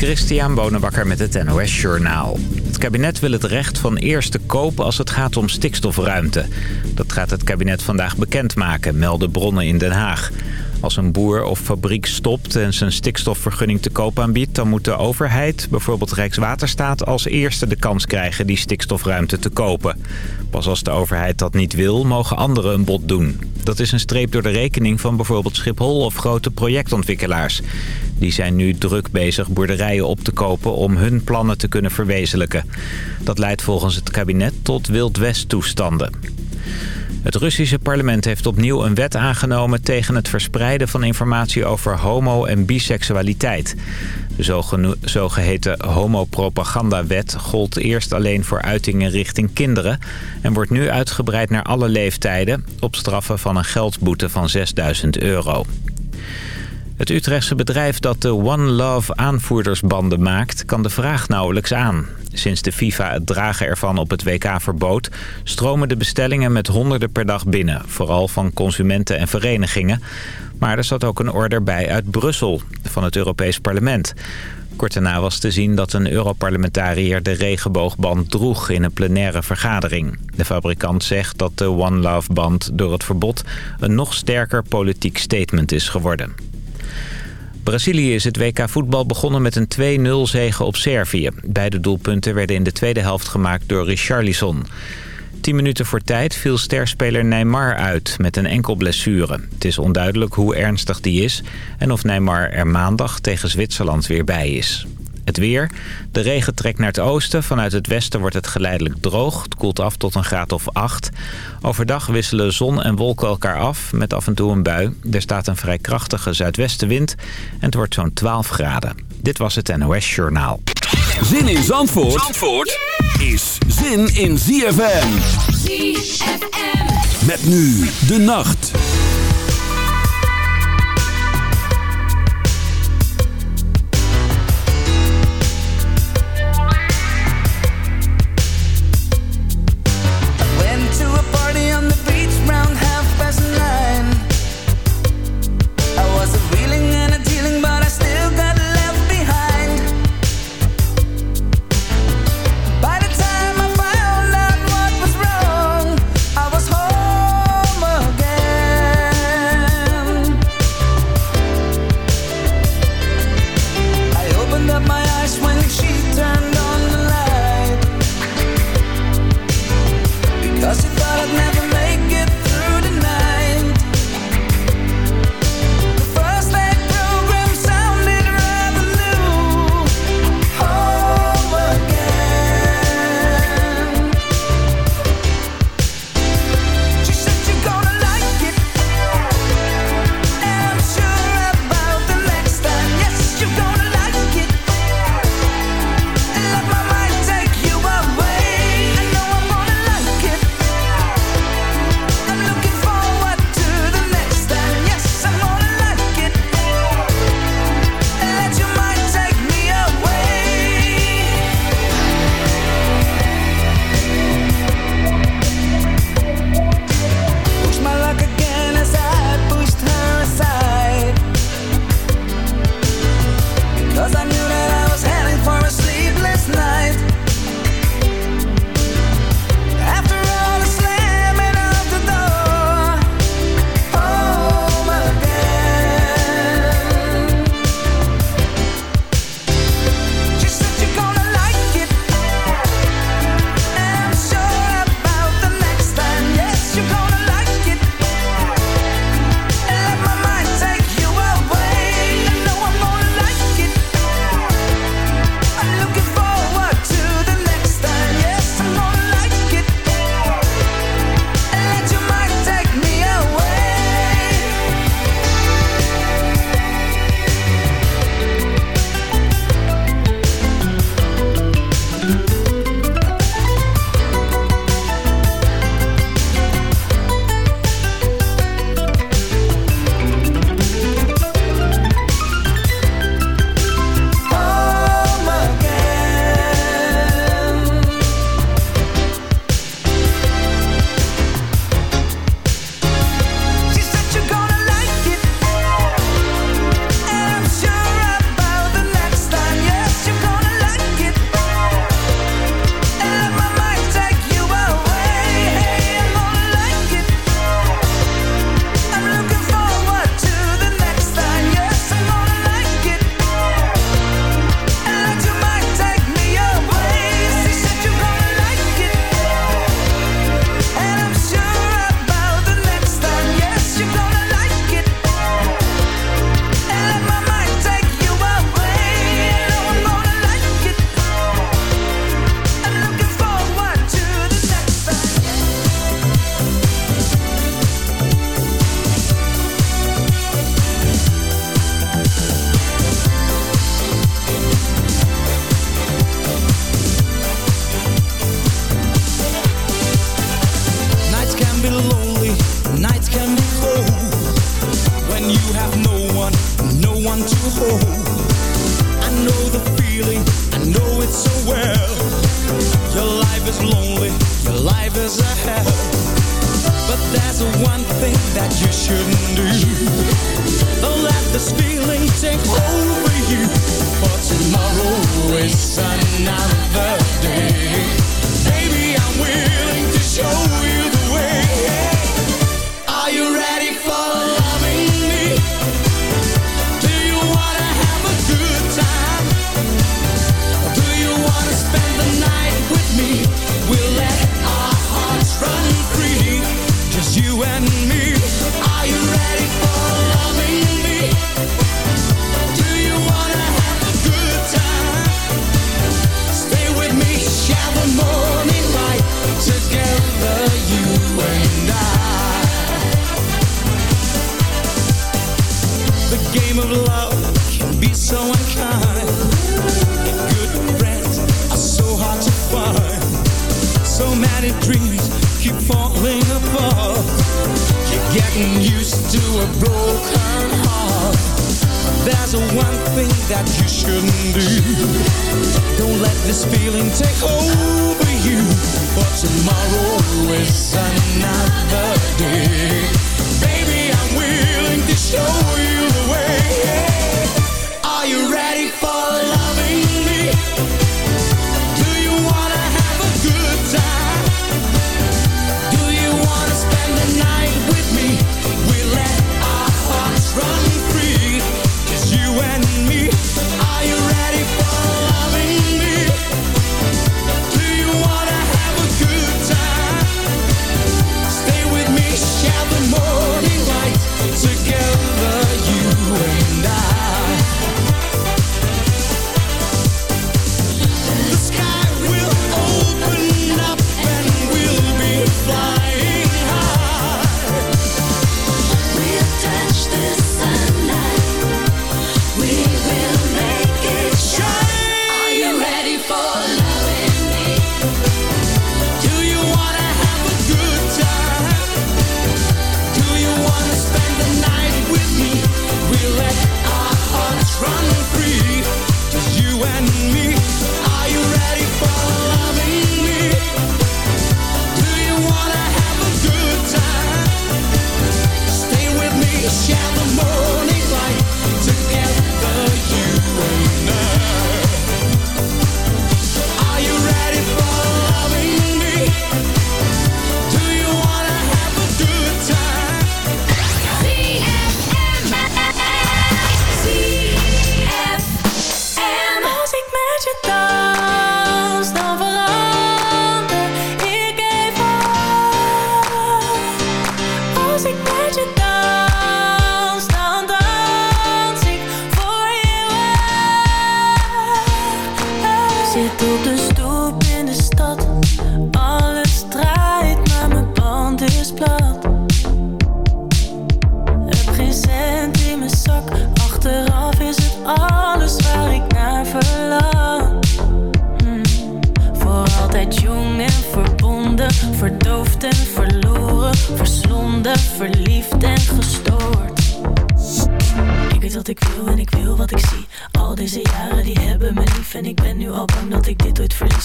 Christian Bonenbakker met het NOS Journaal. Het kabinet wil het recht van eerste kopen als het gaat om stikstofruimte. Dat gaat het kabinet vandaag bekendmaken, melden bronnen in Den Haag. Als een boer of fabriek stopt en zijn stikstofvergunning te koop aanbiedt... dan moet de overheid, bijvoorbeeld Rijkswaterstaat, als eerste de kans krijgen die stikstofruimte te kopen. Pas als de overheid dat niet wil, mogen anderen een bod doen. Dat is een streep door de rekening van bijvoorbeeld Schiphol of grote projectontwikkelaars. Die zijn nu druk bezig boerderijen op te kopen om hun plannen te kunnen verwezenlijken. Dat leidt volgens het kabinet tot Wild West toestanden. Het Russische parlement heeft opnieuw een wet aangenomen tegen het verspreiden van informatie over homo- en biseksualiteit. De zogeheten homopropagandawet gold eerst alleen voor uitingen richting kinderen... en wordt nu uitgebreid naar alle leeftijden op straffen van een geldboete van 6000 euro. Het Utrechtse bedrijf dat de One Love aanvoerdersbanden maakt... kan de vraag nauwelijks aan. Sinds de FIFA het dragen ervan op het WK verbood... stromen de bestellingen met honderden per dag binnen. Vooral van consumenten en verenigingen. Maar er zat ook een order bij uit Brussel, van het Europees Parlement. Kort daarna was te zien dat een Europarlementariër de regenboogband droeg in een plenaire vergadering. De fabrikant zegt dat de One Love band door het verbod een nog sterker politiek statement is geworden. Brazilië is het WK voetbal begonnen met een 2-0 zege op Servië. Beide doelpunten werden in de tweede helft gemaakt door Richarlison. Tien minuten voor tijd viel sterspeler Neymar uit met een enkel blessure. Het is onduidelijk hoe ernstig die is en of Neymar er maandag tegen Zwitserland weer bij is. Het weer. De regen trekt naar het oosten. Vanuit het westen wordt het geleidelijk droog. Het koelt af tot een graad of 8. Overdag wisselen zon en wolken elkaar af met af en toe een bui. Er staat een vrij krachtige zuidwestenwind en het wordt zo'n 12 graden. Dit was het NOS Journaal. Zin in Zandvoort, Zandvoort is zin in ZFM. ZFM. Met nu de nacht.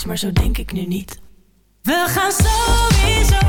Maar zo denk ik nu niet. We gaan sowieso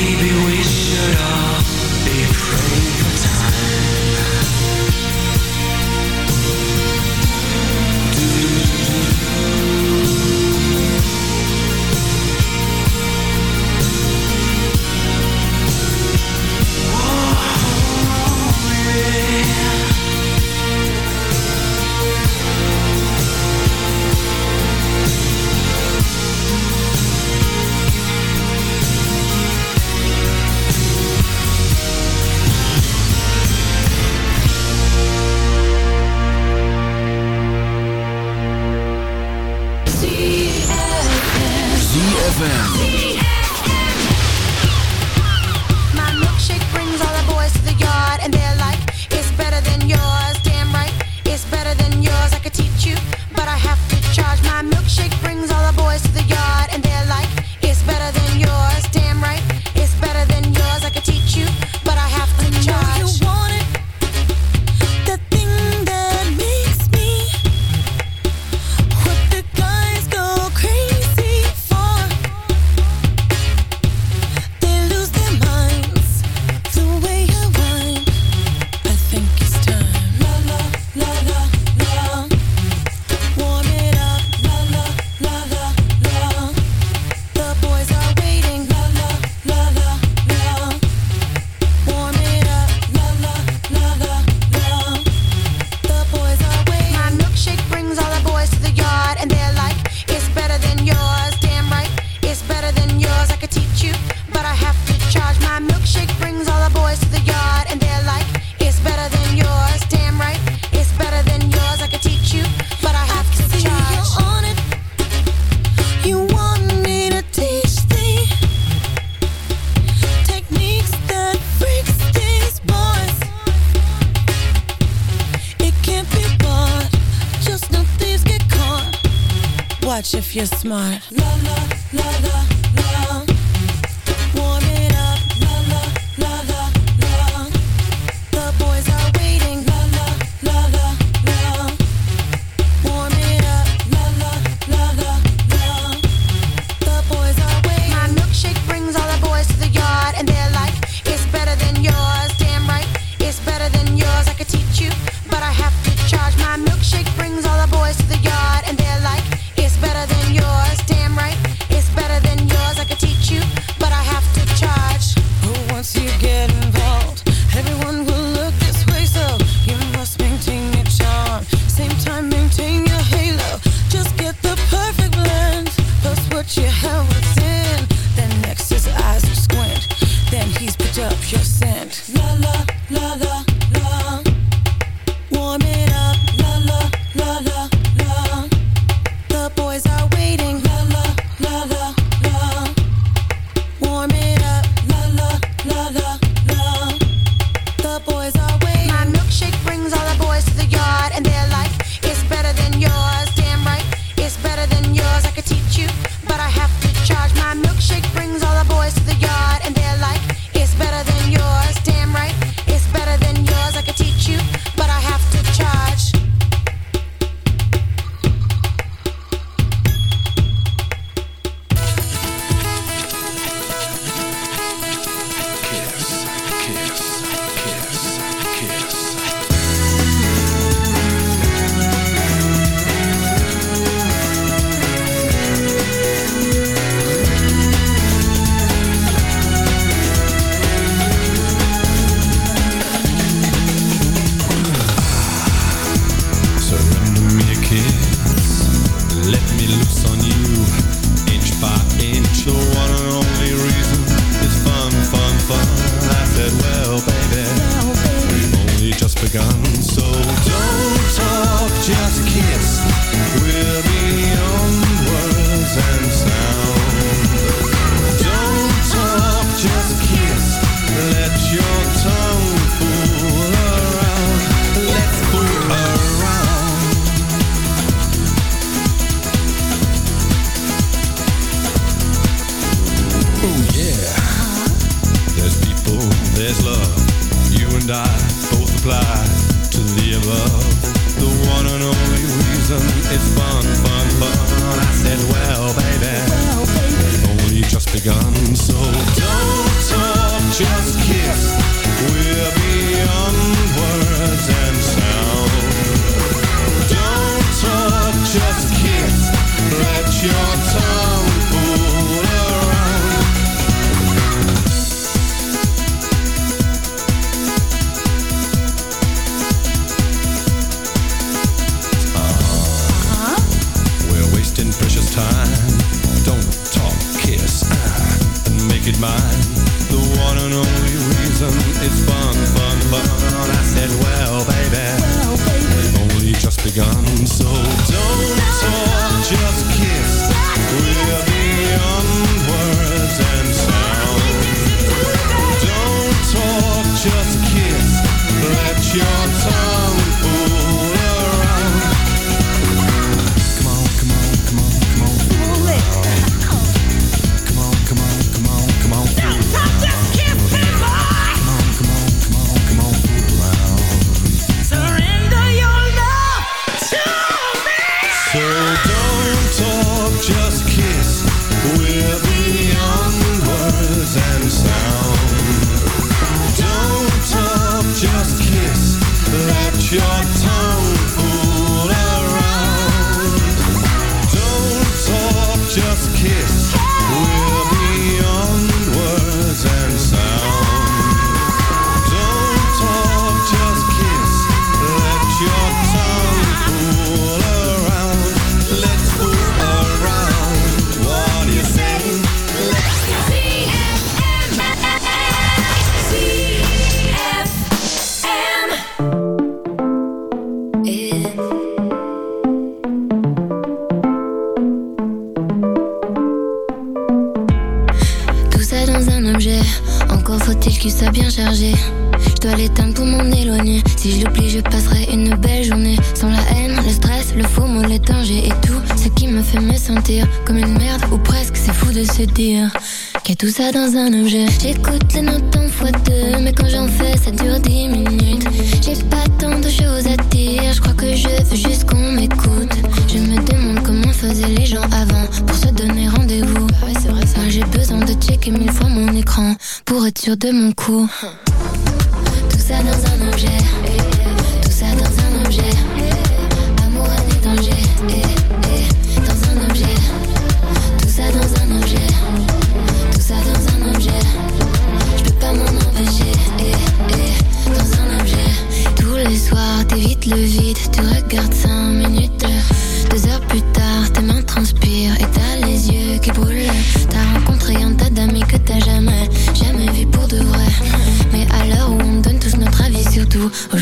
Maybe we should all smart. couture de mon cou. Tout ça dans un objet, tout ça dans un objet. Amour, année, danger, eh, dans un objet. Tout ça dans un objet, tout ça dans un objet. Je peux pas m'en empêcher, dans un objet. Tous les soirs, t'évites le vide.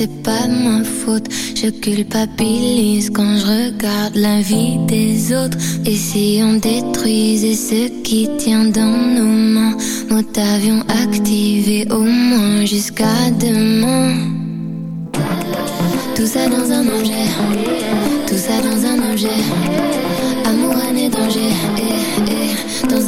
c'est pas ma faute. Je culpabilise quand je regarde la vie des autres. Et si on détruisait ce qui tient dans nos mains, Nous avion activé au moins jusqu'à demain. Tout ça dans un objet, tout ça dans un objet.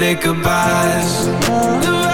Good at.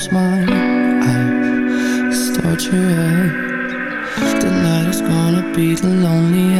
becomes mine. I start your head The night is gonna be the loneliest.